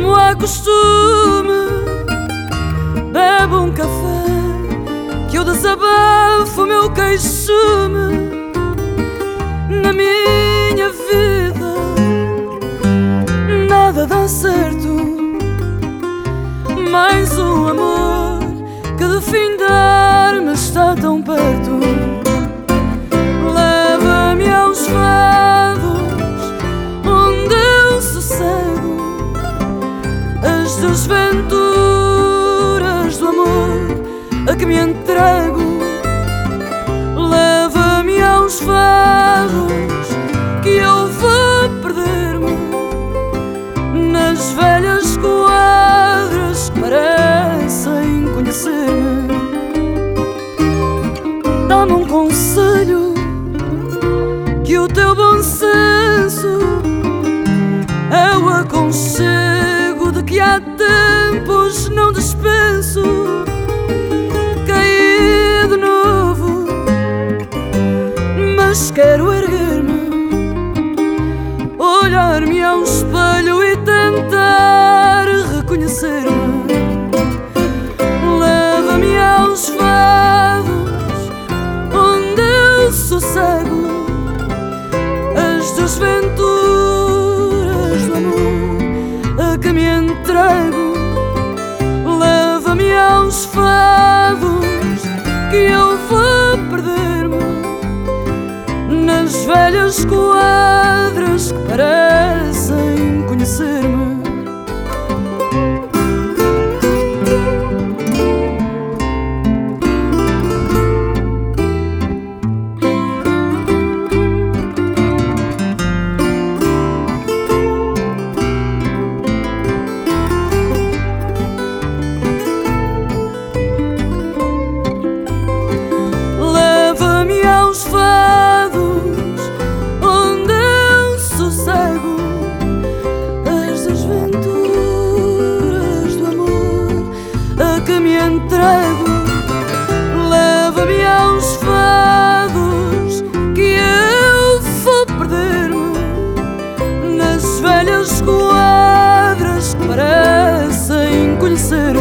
como é costume, bebo um café que eu desabafo meu queixume na minha vida. Nada dá certo, mais um amor que de findar-me está tão perto. Desventuras do amor a que me entrego. Leva-me aos fados que eu vou perder-me nas velhas quadras que parecem conhecer-me. Dá-me um conselho que o teu bom senso é o há não dispenso. Caí de novo, mas quero erguer-me, olhar-me ao espelho e tentar reconhecer-me. Leva-me aos fados onde eu sossego as desventuras do amor a que me entrego. Aos fados que eu vou perder-me. Nas velhas quadras que me entrego. Leva-me aos fados que eu vou perder-me nas velhas quadras que parecem conhecer-me.